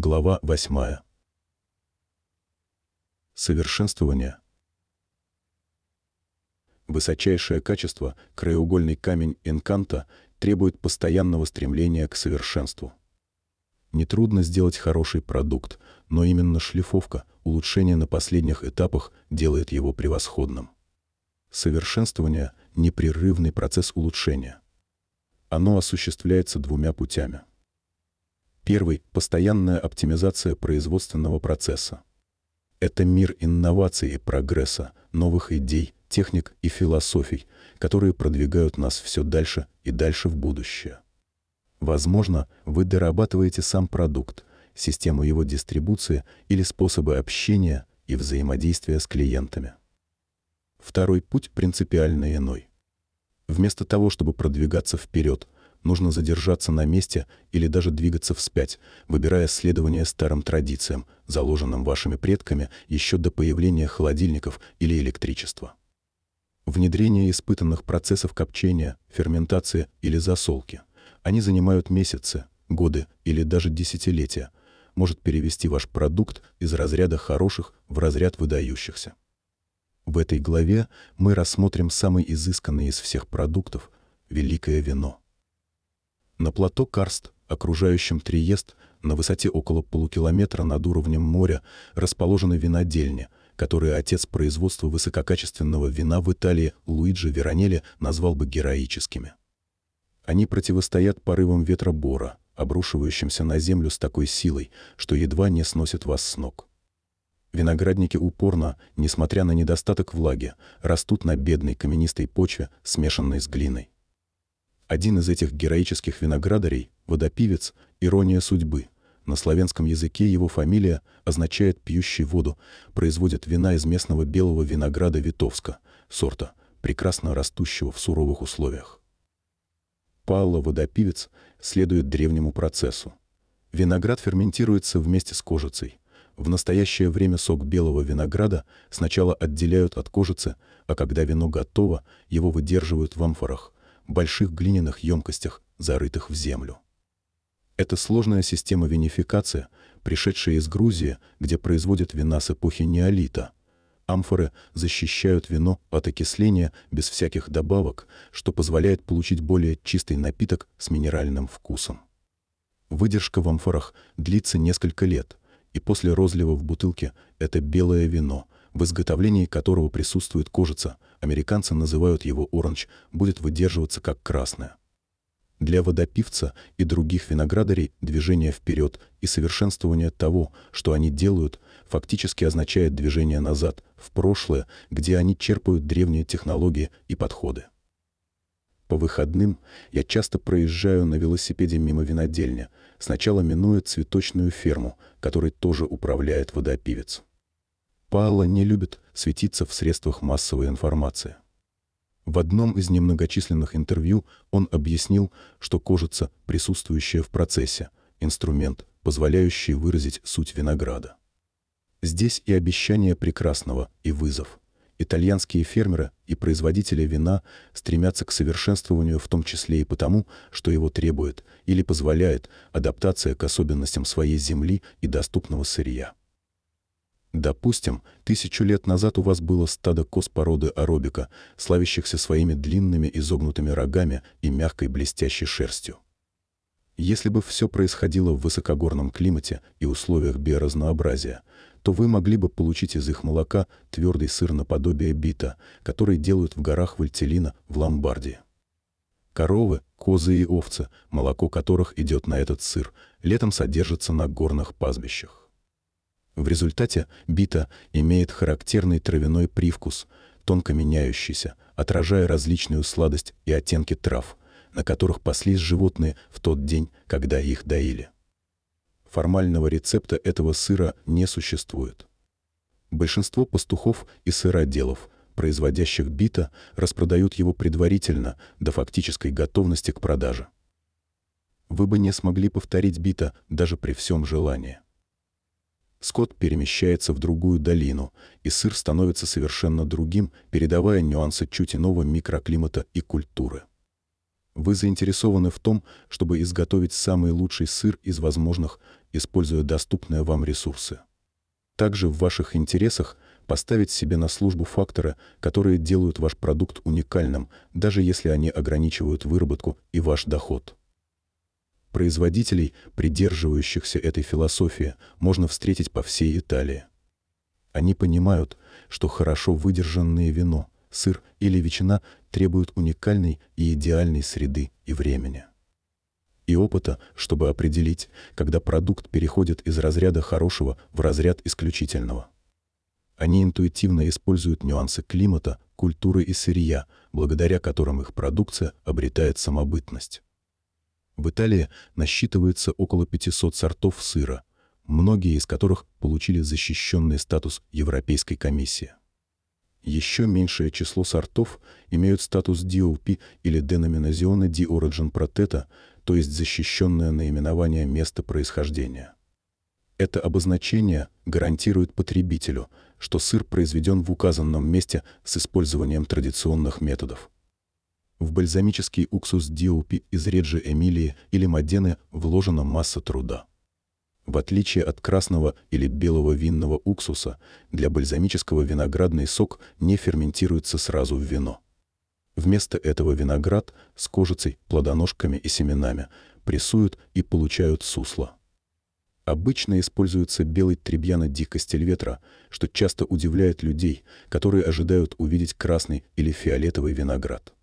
Глава 8. Совершенствование. Высочайшее качество, краеугольный камень энканта, требует постоянного стремления к совершенству. Нетрудно сделать хороший продукт, но именно шлифовка, улучшение на последних этапах делает его превосходным. Совершенствование – непрерывный процесс улучшения. Оно осуществляется двумя путями. Первый – постоянная оптимизация производственного процесса. Это мир инноваций и прогресса, новых идей, техник и философий, которые продвигают нас все дальше и дальше в будущее. Возможно, вы дорабатываете сам продукт, систему его дистрибуции или способы общения и взаимодействия с клиентами. Второй путь принципиально иной. Вместо того, чтобы продвигаться вперед, нужно задержаться на месте или даже двигаться вспять, выбирая следование старым традициям, заложенным вашими предками еще до появления холодильников или электричества. Внедрение испытанных процессов копчения, ферментации или засолки. Они занимают месяцы, годы или даже десятилетия, может перевести ваш продукт из разряда хороших в разряд выдающихся. В этой главе мы рассмотрим самый изысканный из всех продуктов – великое вино. На плато Карст, окружающем Триест, на высоте около полукилометра над уровнем моря, расположены винодельни, которые отец производства высококачественного вина в Италии Луиджи Веронелли назвал бы героическими. Они противостоят порывам ветра Бора, обрушивающимся на землю с такой силой, что едва не сносит вас с ног. Виноградники упорно, несмотря на недостаток влаги, растут на бедной каменистой почве, смешанной с глиной. Один из этих героических виноградарей, водопивец, ирония судьбы. На славянском языке его фамилия означает «пьющий воду», производит вина из местного белого винограда Витовска, сорта, прекрасно растущего в суровых условиях. Пауло водопивец следует древнему процессу. Виноград ферментируется вместе с кожицей. В настоящее время сок белого винограда сначала отделяют от кожицы, а когда вино готово, его выдерживают в амфорах, больших глиняных емкостях, зарытых в землю. Это сложная система винификации, пришедшая из Грузии, где производят вина с эпохи неолита. Амфоры защищают вино от окисления без всяких добавок, что позволяет получить более чистый напиток с минеральным вкусом. Выдержка в амфорах длится несколько лет, и после розлива в бутылке это белое вино, в изготовлении которого присутствует кожица, американцы называют его оранж, будет выдерживаться как красное. Для водопивца и других виноградарей движение вперед и совершенствование того, что они делают, фактически означает движение назад, в прошлое, где они черпают древние технологии и подходы. По выходным я часто проезжаю на велосипеде мимо винодельни, сначала минуя цветочную ферму, которой тоже управляет водопивец. Паоло не любит светиться в средствах массовой информации. В одном из немногочисленных интервью он объяснил, что кожица, присутствующая в процессе, инструмент, позволяющий выразить суть винограда. Здесь и обещание прекрасного, и вызов. Итальянские фермеры и производители вина стремятся к совершенствованию в том числе и потому, что его требует или позволяет адаптация к особенностям своей земли и доступного сырья. Допустим, тысячу лет назад у вас было стадо коз породы аробика, славящихся своими длинными изогнутыми рогами и мягкой блестящей шерстью. Если бы все происходило в высокогорном климате и условиях биоразнообразия, то вы могли бы получить из их молока твердый сыр наподобие бита, который делают в горах Вальтелина в Ломбардии. Коровы, козы и овцы, молоко которых идет на этот сыр, летом содержатся на горных пастбищах. В результате бита имеет характерный травяной привкус, тонко меняющийся, отражая различную сладость и оттенки трав, на которых паслись животные в тот день, когда их доили. Формального рецепта этого сыра не существует. Большинство пастухов и сыроделов, производящих бита, распродают его предварительно, до фактической готовности к продаже. Вы бы не смогли повторить бита даже при всем желании. Скот перемещается в другую долину, и сыр становится совершенно другим, передавая нюансы чуть иного микроклимата и культуры. Вы заинтересованы в том, чтобы изготовить самый лучший сыр из возможных, используя доступные вам ресурсы. Также в ваших интересах поставить себе на службу факторы, которые делают ваш продукт уникальным, даже если они ограничивают выработку и ваш доход. Производителей, придерживающихся этой философии, можно встретить по всей Италии. Они понимают, что хорошо выдержанное вино, сыр или ветчина требуют уникальной и идеальной среды и времени. И опыта, чтобы определить, когда продукт переходит из разряда хорошего в разряд исключительного. Они интуитивно используют нюансы климата, культуры и сырья, благодаря которым их продукция обретает самобытность. В Италии насчитывается около 500 сортов сыра, многие из которых получили защищенный статус Европейской комиссии. Еще меньшее число сортов имеют статус DOP или Denominazione di Origine Protetta, то есть защищенное наименование места происхождения. Это обозначение гарантирует потребителю, что сыр произведен в указанном месте с использованием традиционных методов. В бальзамический уксус Диопи из Реджи Эмилии или Модены вложена масса труда. В отличие от красного или белого винного уксуса, для бальзамического виноградный сок не ферментируется сразу в вино. Вместо этого виноград с кожицей, плодоножками и семенами прессуют и получают сусло. Обычно используется белый требьяна ди Кастельветра, что часто удивляет людей, которые ожидают увидеть красный или фиолетовый виноград.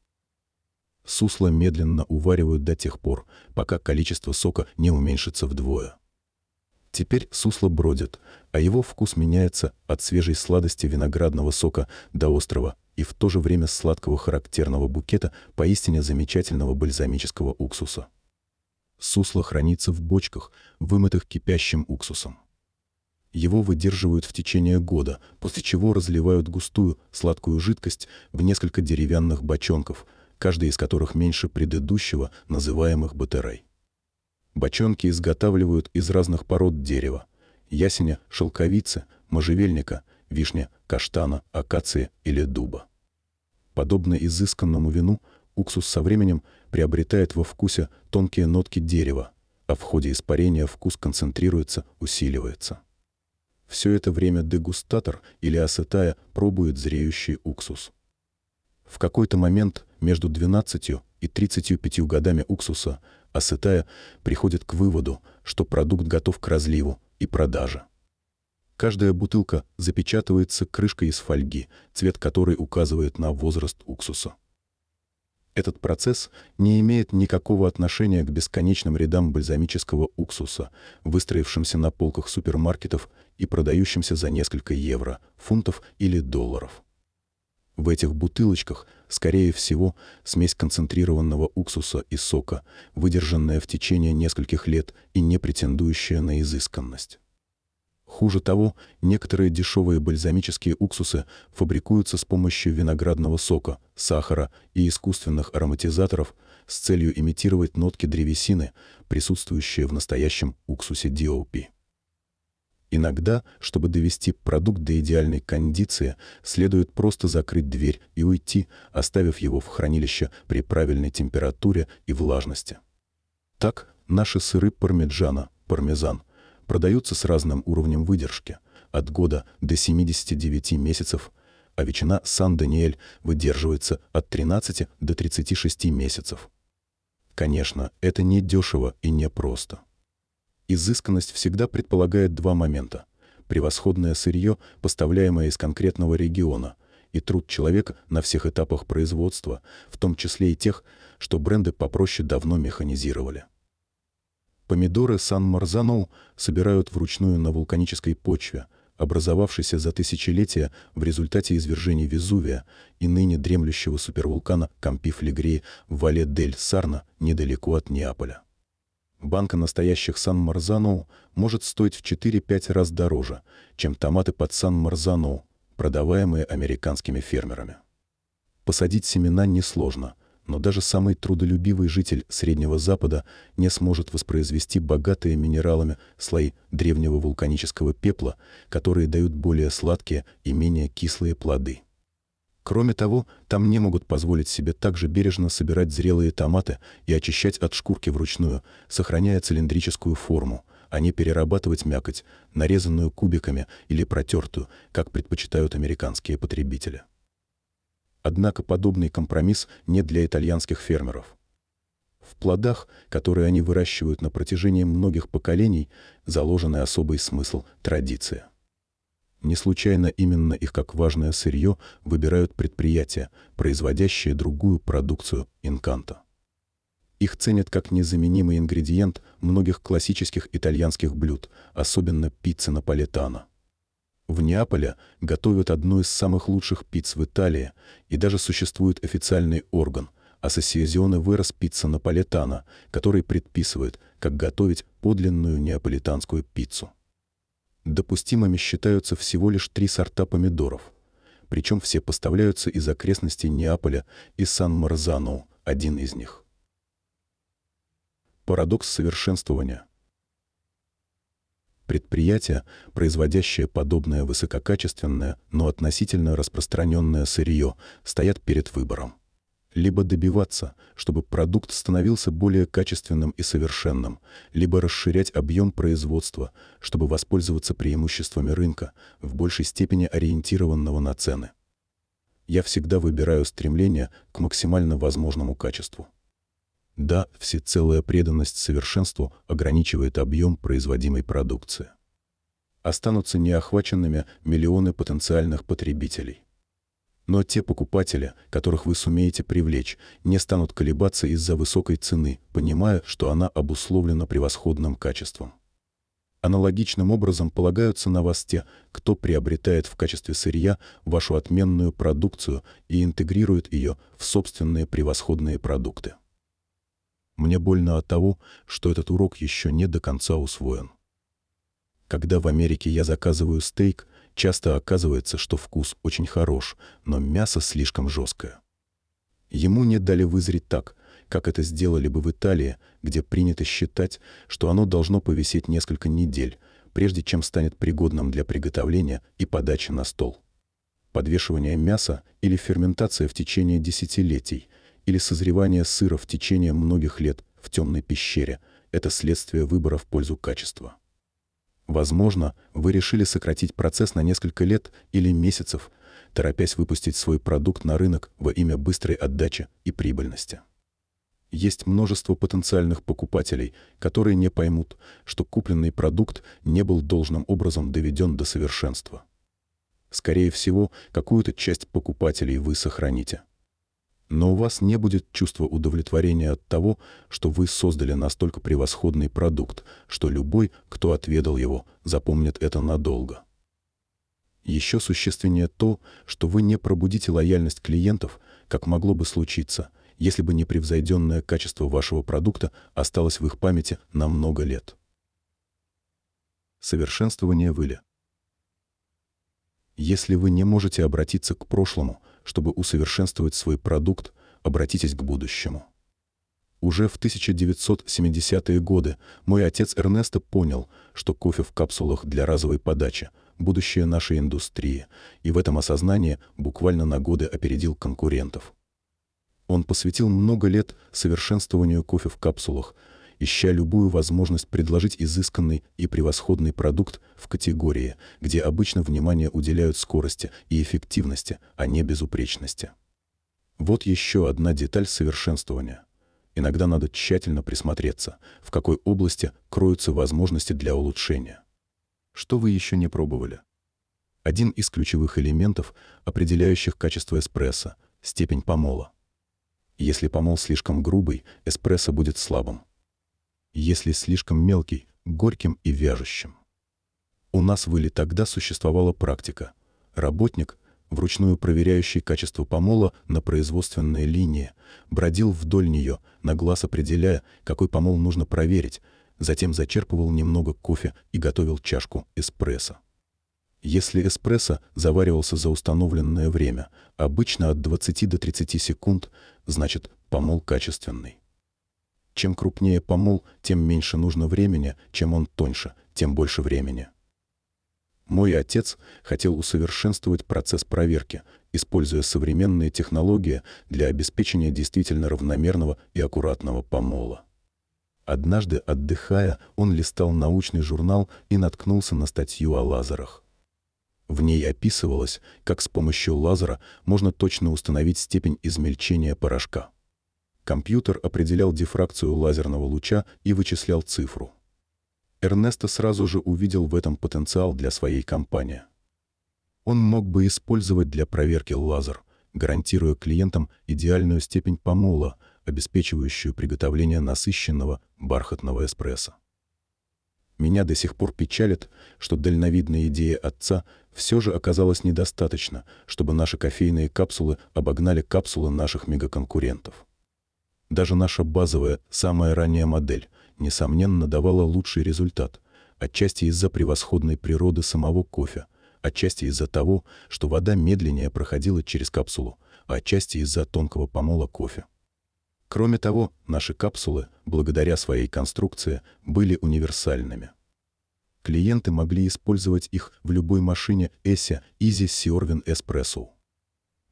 Сусло медленно уваривают до тех пор, пока количество сока не уменьшится вдвое. Теперь сусло бродит, а его вкус меняется от свежей сладости виноградного сока до острого и в то же время сладкого характерного букета поистине замечательного бальзамического уксуса. Сусло хранится в бочках, вымытых кипящим уксусом. Его выдерживают в течение года, после чего разливают густую, сладкую жидкость в несколько деревянных бочонков, каждый из которых меньше предыдущего, называемых батарей. Бочонки изготавливают из разных пород дерева – ясеня, шелковицы, можжевельника, вишня, каштана, акации или дуба. Подобно изысканному вину, уксус со временем приобретает во вкусе тонкие нотки дерева, а в ходе испарения вкус концентрируется, усиливается. Все это время дегустатор или асетая пробует зреющий уксус. В какой-то момент между 12 и 35 годами уксуса асетая приходит к выводу, что продукт готов к разливу и продаже. Каждая бутылка запечатывается крышкой из фольги, цвет которой указывает на возраст уксуса. Этот процесс не имеет никакого отношения к бесконечным рядам бальзамического уксуса, выстроившимся на полках супермаркетов и продающимся за несколько евро, фунтов или долларов. В этих бутылочках, скорее всего, смесь концентрированного уксуса и сока, выдержанная в течение нескольких лет и не претендующая на изысканность. Хуже того, некоторые дешевые бальзамические уксусы фабрикуются с помощью виноградного сока, сахара и искусственных ароматизаторов с целью имитировать нотки древесины, присутствующие в настоящем уксусе DOP. Иногда, чтобы довести продукт до идеальной кондиции, следует просто закрыть дверь и уйти, оставив его в хранилище при правильной температуре и влажности. Так наши сыры пармиджана, пармезан – продаются с разным уровнем выдержки, от года до 79 месяцев, а ветчина Сан-Даниэль выдерживается от 13 до 36 месяцев. Конечно, это не дешево и не просто. Изысканность всегда предполагает два момента. Превосходное сырье, поставляемое из конкретного региона, и труд человека на всех этапах производства, в том числе и тех, что бренды попроще давно механизировали. Помидоры Сан-Марзаноу собирают вручную на вулканической почве, образовавшейся за тысячелетия в результате извержений Везувия и ныне дремлющего супервулкана Кампиф-Легрии в Вале-дель-Сарна недалеко от Неаполя. Банка настоящих Сан-Марзаноу может стоить в 4-5 раз дороже, чем томаты под Сан-Марзаноу, продаваемые американскими фермерами. Посадить семена несложно – но даже самый трудолюбивый житель Среднего Запада не сможет воспроизвести богатые минералами слои древнего вулканического пепла, которые дают более сладкие и менее кислые плоды. Кроме того, там не могут позволить себе также бережно собирать зрелые томаты и очищать от шкурки вручную, сохраняя цилиндрическую форму, а не перерабатывать мякоть, нарезанную кубиками или протертую, как предпочитают американские потребители. Однако подобный компромисс не для итальянских фермеров. В плодах, которые они выращивают на протяжении многих поколений, заложен особый смысл – традиция. Не случайно именно их как важное сырье выбирают предприятия, производящие другую продукцию инканта. Их ценят как незаменимый ингредиент многих классических итальянских блюд, особенно пиццы наполитано. В Неаполе готовят одну из самых лучших пиц в Италии, и даже существует официальный орган – Ассоциазионе Верос Пицца Наполитана, который предписывает, как готовить подлинную неаполитанскую пиццу. Допустимыми считаются всего лишь три сорта помидоров, причем все поставляются из окрестностей Неаполя и Сан-Марзану, один из них. Парадокс совершенствования. Предприятия, производящие подобное высококачественное, но относительно распространенное сырье, стоят перед выбором. Либо добиваться, чтобы продукт становился более качественным и совершенным, либо расширять объем производства, чтобы воспользоваться преимуществами рынка, в большей степени ориентированного на цены. Я всегда выбираю стремление к максимально возможному качеству. Да, всецелая преданность совершенству ограничивает объем производимой продукции. Останутся неохваченными миллионы потенциальных потребителей. Но те покупатели, которых вы сумеете привлечь, не станут колебаться из-за высокой цены, понимая, что она обусловлена превосходным качеством. Аналогичным образом полагаются на вас те, кто приобретает в качестве сырья вашу отменную продукцию и интегрирует ее в собственные превосходные продукты. Мне больно от того, что этот урок еще не до конца усвоен. Когда в Америке я заказываю стейк, часто оказывается, что вкус очень хорош, но мясо слишком жесткое. Ему не дали вызреть так, как это сделали бы в Италии, где принято считать, что оно должно повисеть несколько недель, прежде чем станет пригодным для приготовления и подачи на стол. Подвешивание мяса или ферментация в течение десятилетий или созревание сыра в течение многих лет в темной пещере – это следствие выбора в пользу качества. Возможно, вы решили сократить процесс на несколько лет или месяцев, торопясь выпустить свой продукт на рынок во имя быстрой отдачи и прибыльности. Есть множество потенциальных покупателей, которые не поймут, что купленный продукт не был должным образом доведен до совершенства. Скорее всего, какую-то часть покупателей вы сохраните но у вас не будет чувства удовлетворения от того, что вы создали настолько превосходный продукт, что любой, кто отведал его, запомнит это надолго. Еще существеннее то, что вы не пробудите лояльность клиентов, как могло бы случиться, если бы непревзойденное качество вашего продукта осталось в их памяти на много лет. Совершенствование выли. Если вы не можете обратиться к прошлому – чтобы усовершенствовать свой продукт, обратитесь к будущему. Уже в 1970-е годы мой отец Эрнесто понял, что кофе в капсулах для разовой подачи – будущее нашей индустрии, и в этом осознании буквально на годы опередил конкурентов. Он посвятил много лет совершенствованию кофе в капсулах – ища любую возможность предложить изысканный и превосходный продукт в категории, где обычно внимание уделяют скорости и эффективности, а не безупречности. Вот еще одна деталь совершенствования. Иногда надо тщательно присмотреться, в какой области кроются возможности для улучшения. Что вы еще не пробовали? Один из ключевых элементов, определяющих качество эспрессо – степень помола. Если помол слишком грубый, эспрессо будет слабым если слишком мелкий, горьким и вяжущим. У нас в Иле тогда существовала практика. Работник, вручную проверяющий качество помола на производственной линии, бродил вдоль нее, на глаз определяя, какой помол нужно проверить, затем зачерпывал немного кофе и готовил чашку эспрессо. Если эспрессо заваривался за установленное время, обычно от 20 до 30 секунд, значит помол качественный. Чем крупнее помол, тем меньше нужно времени, чем он тоньше, тем больше времени. Мой отец хотел усовершенствовать процесс проверки, используя современные технологии для обеспечения действительно равномерного и аккуратного помола. Однажды, отдыхая, он листал научный журнал и наткнулся на статью о лазерах. В ней описывалось, как с помощью лазера можно точно установить степень измельчения порошка. Компьютер определял дифракцию лазерного луча и вычислял цифру. Эрнесто сразу же увидел в этом потенциал для своей компании. Он мог бы использовать для проверки лазер, гарантируя клиентам идеальную степень помола, обеспечивающую приготовление насыщенного бархатного эспрессо. Меня до сих пор печалит, что дальновидная идея отца все же оказалась недостаточно, чтобы наши кофейные капсулы обогнали капсулы наших мегаконкурентов. Даже наша базовая, самая ранняя модель, несомненно, давала лучший результат, отчасти из-за превосходной природы самого кофе, отчасти из-за того, что вода медленнее проходила через капсулу, а отчасти из-за тонкого помола кофе. Кроме того, наши капсулы, благодаря своей конструкции, были универсальными. Клиенты могли использовать их в любой машине ESSA Easy Siorvin Espresso.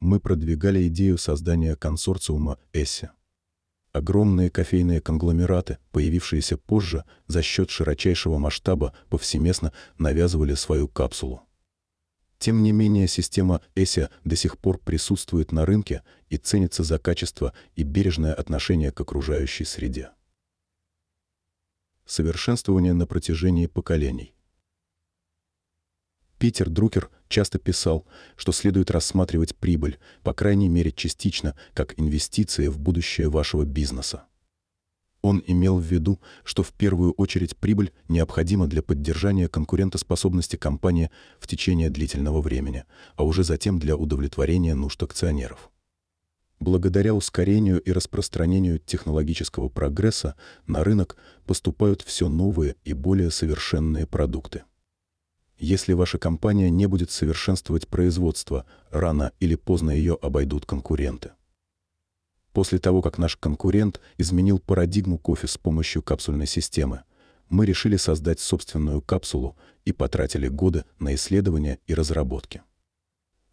Мы продвигали идею создания консорциума ESSA. Огромные кофейные конгломераты, появившиеся позже, за счет широчайшего масштаба повсеместно навязывали свою капсулу. Тем не менее, система ESSA до сих пор присутствует на рынке и ценится за качество и бережное отношение к окружающей среде. Совершенствование на протяжении поколений. Питер Друкер часто писал, что следует рассматривать прибыль, по крайней мере частично, как инвестиции в будущее вашего бизнеса. Он имел в виду, что в первую очередь прибыль необходима для поддержания конкурентоспособности компании в течение длительного времени, а уже затем для удовлетворения нужд акционеров. Благодаря ускорению и распространению технологического прогресса на рынок поступают все новые и более совершенные продукты. Если ваша компания не будет совершенствовать производство, рано или поздно ее обойдут конкуренты. После того, как наш конкурент изменил парадигму кофе с помощью капсульной системы, мы решили создать собственную капсулу и потратили годы на исследования и разработки.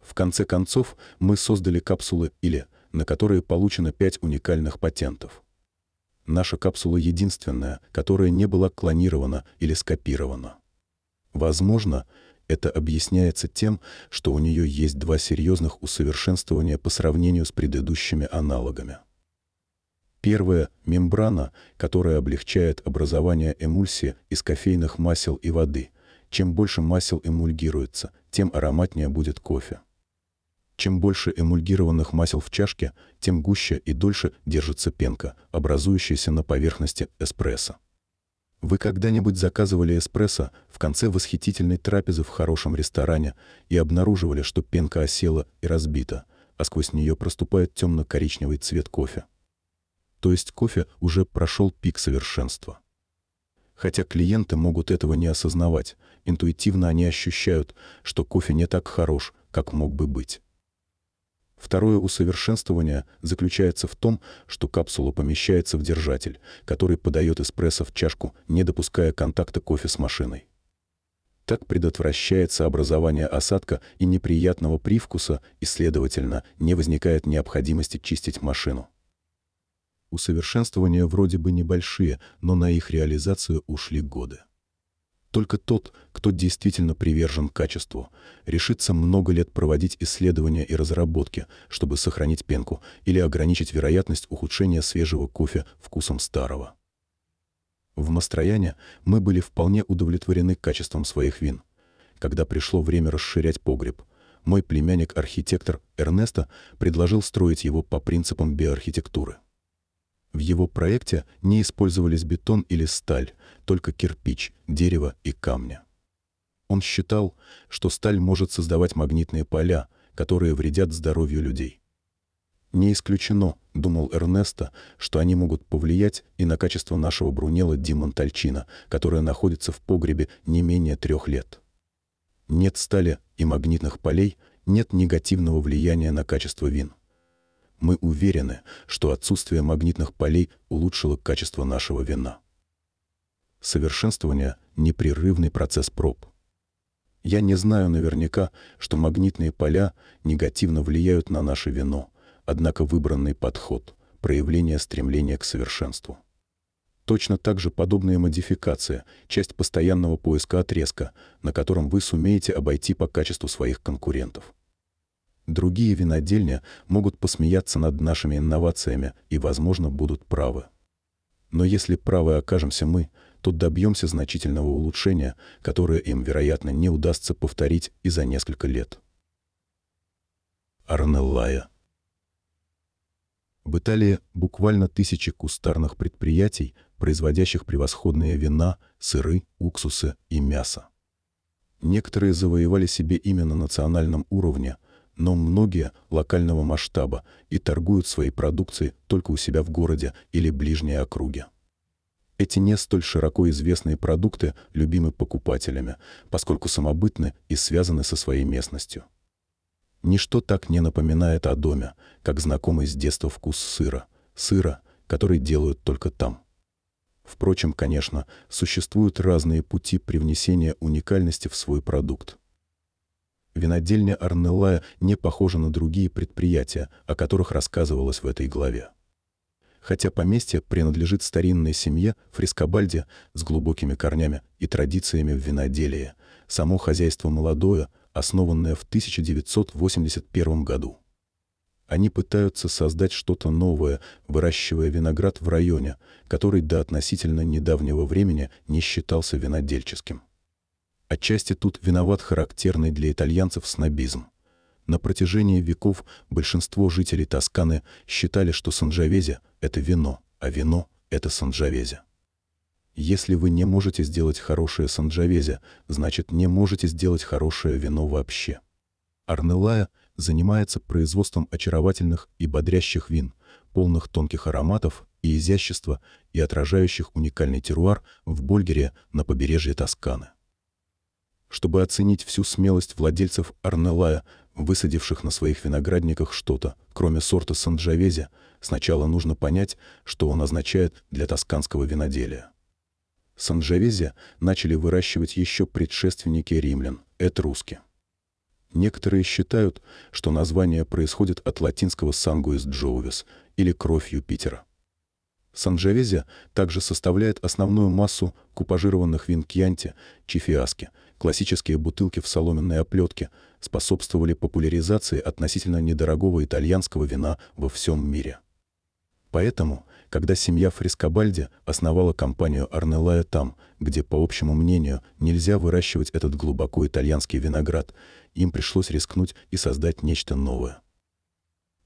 В конце концов, мы создали капсулы или, на которые получено пять уникальных патентов. Наша капсула единственная, которая не была клонирована или скопирована. Возможно, это объясняется тем, что у нее есть два серьезных усовершенствования по сравнению с предыдущими аналогами. Первое – мембрана, которая облегчает образование эмульсии из кофейных масел и воды. Чем больше масел эмульгируется, тем ароматнее будет кофе. Чем больше эмульгированных масел в чашке, тем гуще и дольше держится пенка, образующаяся на поверхности эспрессо. Вы когда-нибудь заказывали эспрессо в конце восхитительной трапезы в хорошем ресторане и обнаруживали, что пенка осела и разбита, а сквозь нее проступает темно-коричневый цвет кофе? То есть кофе уже прошел пик совершенства. Хотя клиенты могут этого не осознавать, интуитивно они ощущают, что кофе не так хорош, как мог бы быть. Второе усовершенствование заключается в том, что капсула помещается в держатель, который подает эспрессо в чашку, не допуская контакта кофе с машиной. Так предотвращается образование осадка и неприятного привкуса, и, следовательно, не возникает необходимости чистить машину. Усовершенствования вроде бы небольшие, но на их реализацию ушли годы. Только тот, кто действительно привержен качеству, решится много лет проводить исследования и разработки, чтобы сохранить пенку или ограничить вероятность ухудшения свежего кофе вкусом старого. В Мастрояне мы были вполне удовлетворены качеством своих вин. Когда пришло время расширять погреб, мой племянник-архитектор Эрнесто предложил строить его по принципам биоархитектуры. Его проекте не использовались бетон или сталь, только кирпич, дерево и камни. Он считал, что сталь может создавать магнитные поля, которые вредят здоровью людей. Не исключено, думал Эрнесто, что они могут повлиять и на качество нашего брунела Ди Монтальчино, которое находится в погребе не менее трех лет. Нет стали и магнитных полей, нет негативного влияния на качество вин. Мы уверены, что отсутствие магнитных полей улучшило качество нашего вина. Совершенствование — непрерывный процесс проб. Я не знаю наверняка, что магнитные поля негативно влияют на наше вино, однако выбранный подход — проявление стремления к совершенству. Точно так же подобная модификация – часть постоянного поиска отрезка, на котором вы сумеете обойти по качеству своих конкурентов. Другие винодельни могут посмеяться над нашими инновациями и, возможно, будут правы. Но если правы окажемся мы, то добьемся значительного улучшения, которое им, вероятно, не удастся повторить и за несколько лет. Арнеллая В Италии буквально тысячи кустарных предприятий, производящих превосходные вина, сыры, уксусы и мясо. Некоторые завоевали себе имя на национальном уровне, но многие локального масштаба и торгуют своей продукцией только у себя в городе или ближней округе. Эти не столь широко известные продукты любимы покупателями, поскольку самобытны и связаны со своей местностью. Ничто так не напоминает о доме, как знакомый с детства вкус сыра, сыра, который делают только там. Впрочем, конечно, существуют разные пути привнесения уникальности в свой продукт. Винодельня Арнеллая не похожа на другие предприятия, о которых рассказывалось в этой главе. Хотя поместье принадлежит старинной семье Фрискобальди с глубокими корнями и традициями в виноделии, само хозяйство молодое, основанное в 1981 году. Они пытаются создать что-то новое, выращивая виноград в районе, который до относительно недавнего времени не считался винодельческим. Отчасти тут виноват характерный для итальянцев снобизм. На протяжении веков большинство жителей Тосканы считали, что санджавезе — это вино, а вино — это санджавезе. Если вы не можете сделать хорошее санджавезе, значит, не можете сделать хорошее вино вообще. Арнелая — занимается производством очаровательных и бодрящих вин, полных тонких ароматов и изящества и отражающих уникальный теруар в Больгере на побережье Тосканы. Чтобы оценить всю смелость владельцев Арнелая, высадивших на своих виноградниках что-то, кроме сорта Санджавезе, сначала нужно понять, что он означает для тосканского виноделия. Санджавезе начали выращивать еще предшественники римлян – этруски. Некоторые считают, что название происходит от латинского «sanguis jovis» или «кровь Юпитера». Санджавезия также составляет основную массу купажированных вин кьянти, чифиаски, классические бутылки в соломенной оплетке, способствовали популяризации относительно недорогого итальянского вина во всем мире. Поэтому когда семья Фрискобальди основала компанию Арнелая там, где, по общему мнению, нельзя выращивать этот глубоко итальянский виноград, им пришлось рискнуть и создать нечто новое.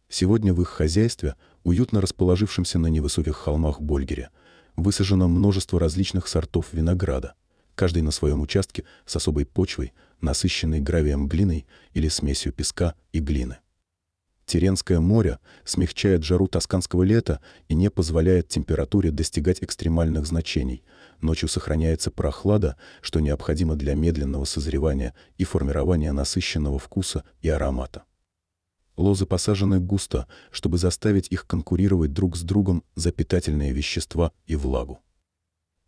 Сегодня в их хозяйстве, уютно расположившемся на невысоких холмах Больгере, высажено множество различных сортов винограда, каждый на своем участке с особой почвой, насыщенной гравием глиной или смесью песка и глины. Теренское море смягчает жару тосканского лета и не позволяет температуре достигать экстремальных значений. Ночью сохраняется прохлада, что необходимо для медленного созревания и формирования насыщенного вкуса и аромата. Лозы посажены густо, чтобы заставить их конкурировать друг с другом за питательные вещества и влагу.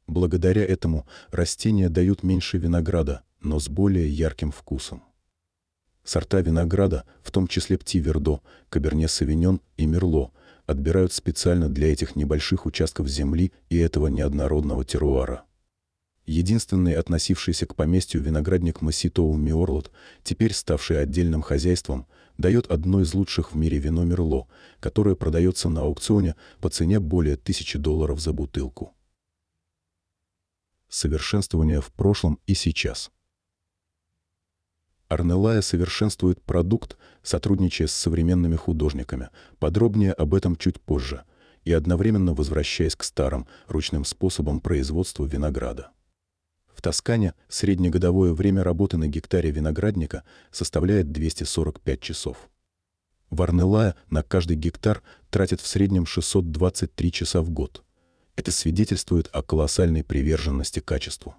Благодаря этому растения дают меньше винограда, но с более ярким вкусом. Сорта винограда, в том числе Пти-Вердо, Каберне-Савиньон и Мерло, отбирают специально для этих небольших участков земли и этого неоднородного теруара. Единственный относившийся к поместью виноградник Масситоу Миорлот, теперь ставший отдельным хозяйством, дает одно из лучших в мире вино Мерло, которое продается на аукционе по цене более тысячи долларов за бутылку. Совершенствование в прошлом и сейчас – Арнелая совершенствует продукт, сотрудничая с современными художниками. Подробнее об этом чуть позже. И одновременно возвращаясь к старым, ручным способам производства винограда. В Тоскане среднегодовое время работы на гектаре виноградника составляет 245 часов. В Арнелая на каждый гектар тратят в среднем 623 часа в год. Это свидетельствует о колоссальной приверженности качеству.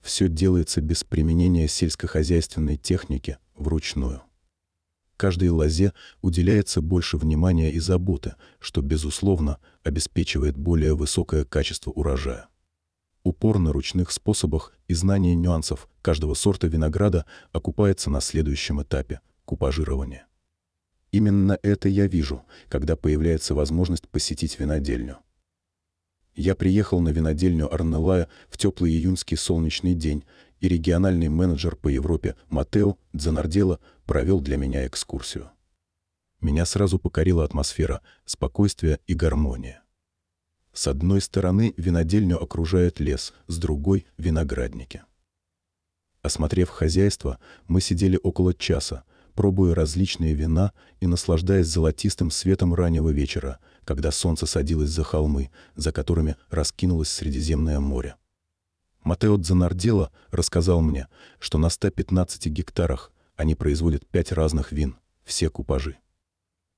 Все делается без применения сельскохозяйственной техники вручную. Каждой лозе уделяется больше внимания и заботы, что, безусловно, обеспечивает более высокое качество урожая. Упор на ручных способах и знание нюансов каждого сорта винограда окупается на следующем этапе – купажирования. Именно это я вижу, когда появляется возможность посетить винодельню. Я приехал на винодельню Арнелая в теплый июньский солнечный день, и региональный менеджер по Европе Матео Дзанардело провел для меня экскурсию. Меня сразу покорила атмосфера спокойствия и гармония. С одной стороны винодельню окружает лес, с другой — виноградники. Осмотрев хозяйство, мы сидели около часа, пробуя различные вина и наслаждаясь золотистым светом раннего вечера, когда солнце садилось за холмы, за которыми раскинулось Средиземное море. Матео Дзанардело рассказал мне, что на 115 гектарах они производят пять разных вин, все купажи.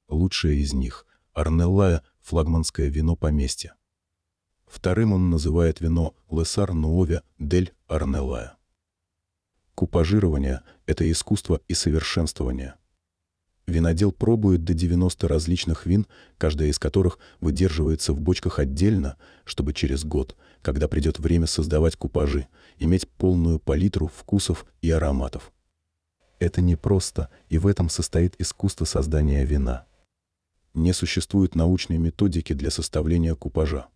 Лучшее из них — Арнеллая флагманское вино поместья. Вторым он называет вино Лесар Нуове дель Арнеллая. Купажирование — это искусство и совершенствование. Винодел пробует до 90 различных вин, каждая из которых выдерживается в бочках отдельно, чтобы через год, когда придет время создавать купажи, иметь полную палитру вкусов и ароматов. Это непросто, и в этом состоит искусство создания вина. Не существует научной методики для составления купажа.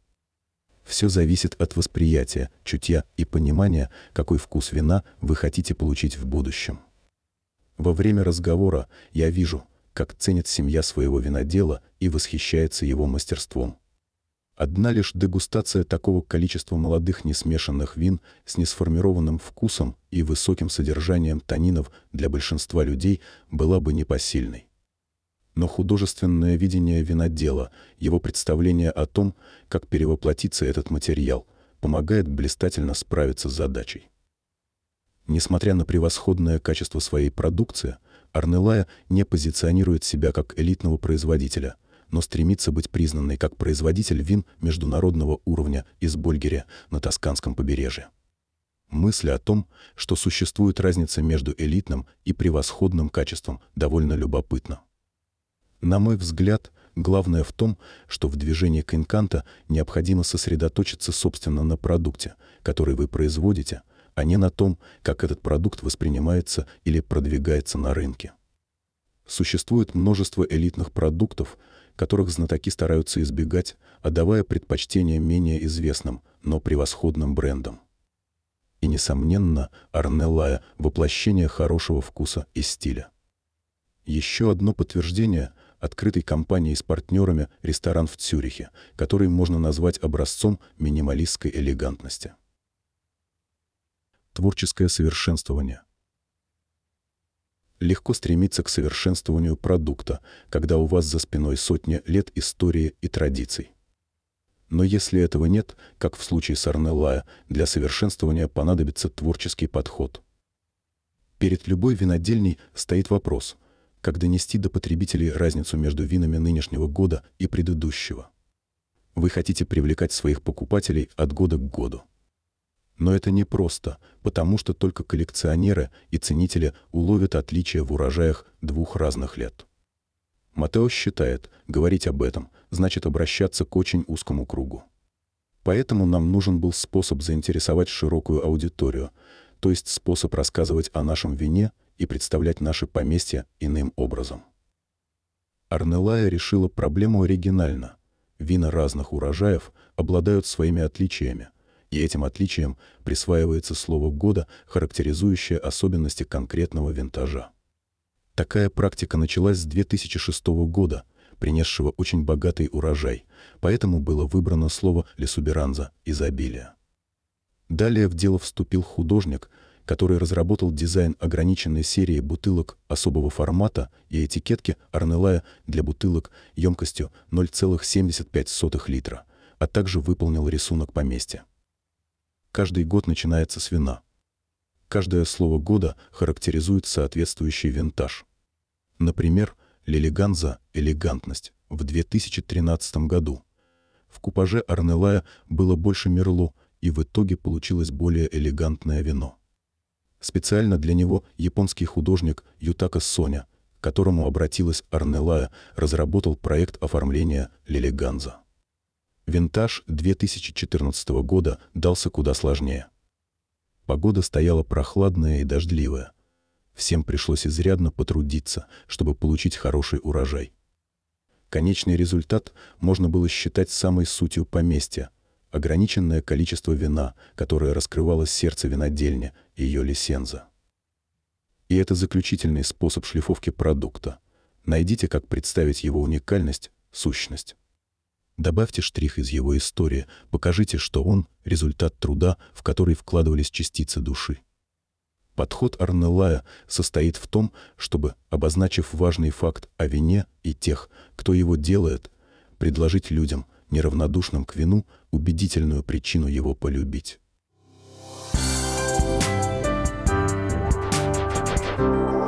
Все зависит от восприятия, чутья и понимания, какой вкус вина вы хотите получить в будущем. Во время разговора я вижу, как ценит семья своего винодела и восхищается его мастерством. Одна лишь дегустация такого количества молодых несмешанных вин с несформированным вкусом и высоким содержанием танинов для большинства людей была бы непосильной но художественное видение винодела, его представление о том, как перевоплотится этот материал, помогает блистательно справиться с задачей. Несмотря на превосходное качество своей продукции, Арнелая не позиционирует себя как элитного производителя, но стремится быть признанной как производитель вин международного уровня из Больгерия на Тосканском побережье. Мысль о том, что существует разница между элитным и превосходным качеством, довольно любопытна. На мой взгляд, главное в том, что в движении к инканта необходимо сосредоточиться собственно на продукте, который вы производите, а не на том, как этот продукт воспринимается или продвигается на рынке. Существует множество элитных продуктов, которых знатоки стараются избегать, отдавая предпочтение менее известным, но превосходным брендам. И, несомненно, Арнеллая — воплощение хорошего вкуса и стиля. Еще одно подтверждение открытой компанией с партнерами ресторан в Цюрихе, который можно назвать образцом минималистской элегантности. Творческое совершенствование. Легко стремиться к совершенствованию продукта, когда у вас за спиной сотни лет истории и традиций. Но если этого нет, как в случае с Арнеллая, для совершенствования понадобится творческий подход. Перед любой винодельней стоит вопрос – как донести до потребителей разницу между винами нынешнего года и предыдущего. Вы хотите привлекать своих покупателей от года к году. Но это непросто, потому что только коллекционеры и ценители уловят отличия в урожаях двух разных лет. Матео считает, говорить об этом значит обращаться к очень узкому кругу. Поэтому нам нужен был способ заинтересовать широкую аудиторию, то есть способ рассказывать о нашем вине и представлять наше поместье иным образом. Арнелая решила проблему оригинально. Вина разных урожаев обладают своими отличиями, и этим отличием присваивается слово года, характеризующее особенности конкретного винтажа. Такая практика началась с 2006 года, принесшего очень богатый урожай, поэтому было выбрано слово «лесуберанза» — изобилие. Далее в дело вступил художник, который разработал дизайн ограниченной серии бутылок особого формата и этикетки Арнелая для бутылок емкостью 0,75 литра, а также выполнил рисунок поместья. Каждый год начинается с вина. Каждое слово года характеризует соответствующий винтаж. Например, Лилиганза «Элегантность» в 2013 году. В купаже Арнелая было больше мерло, и в итоге получилось более элегантное вино. Специально для него японский художник Ютака Соня, к которому обратилась Арнелая, разработал проект оформления Лилиганза. Винтаж 2014 года дался куда сложнее. Погода стояла прохладная и дождливая. Всем пришлось изрядно потрудиться, чтобы получить хороший урожай. Конечный результат можно было считать самой сутью поместья. ограниченное количество вина, которое раскрывало сердце винодельни, ее лисенза. И это заключительный способ шлифовки продукта. Найдите, как представить его уникальность, сущность. Добавьте штрих из его истории, покажите, что он – результат труда, в который вкладывались частицы души. Подход Арнелая состоит в том, чтобы, обозначив важный факт о вине и тех, кто его делает, предложить людям, неравнодушным к вину, убедительную причину его полюбить. thank you